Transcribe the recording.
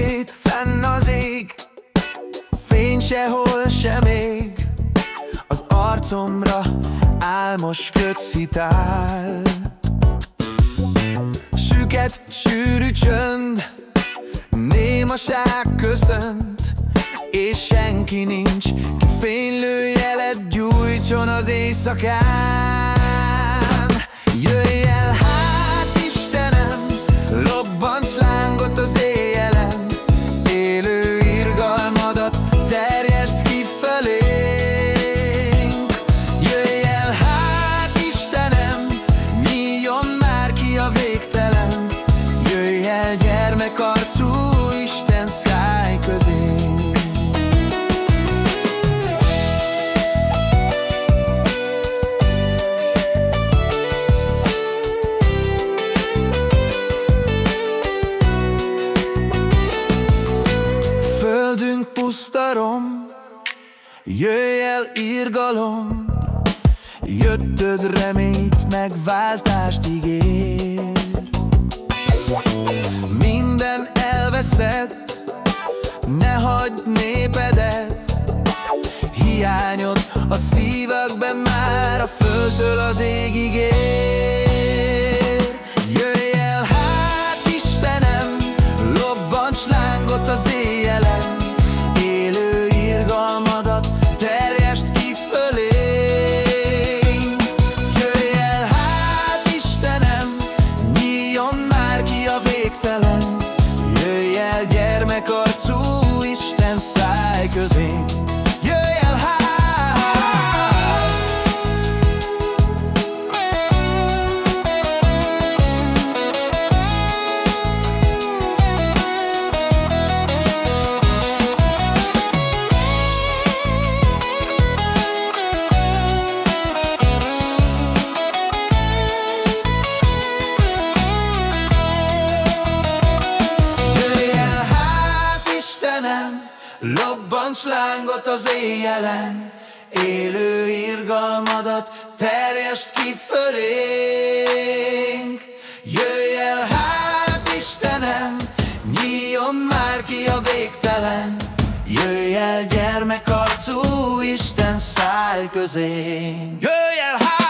sötét, fenn az ég Fény sehol sem ég. Az arcomra álmos kötszitál. Süket, sűrű csönd Némaság köszönt És senki nincs Ki fénylő jelet gyújtson az éjszakán. Terjeszt ki pusztarom, jöjj el irgalom, Jöttöd reményt, megváltást ígér. Minden elveszett, ne hagyd népedet, Hiányod a szívekben már a földtől az égig ér. Végtelen, Jöjj el gyermekarcú Isten száj közénk. Istenem, lobbants lángot az éjjelen, Élő irgalmadat terjeszt ki fölénk. Jöjj el hát Istenem, nyíljon már ki a végtelen, Jöjj el gyermekarcú Isten száj közénk. Jöjj el hát